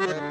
Yeah.